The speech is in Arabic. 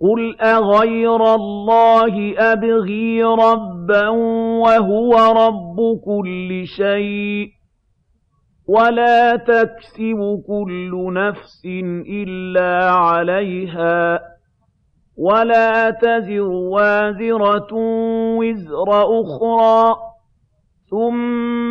قُلْ أَغَيْرَ اللَّهِ أَبْغِي رَبًّا وَهُوَ رَبُّ كُلِّ شَيْءٍ ۖ وَلَا تَكْسِبُ كُلُّ نَفْسٍ إِلَّا عَلَيْهَا ۚ وَلَا تَزِرُ وَازِرَةٌ وِزْرَ أُخْرَىٰ ۚ ثُمَّ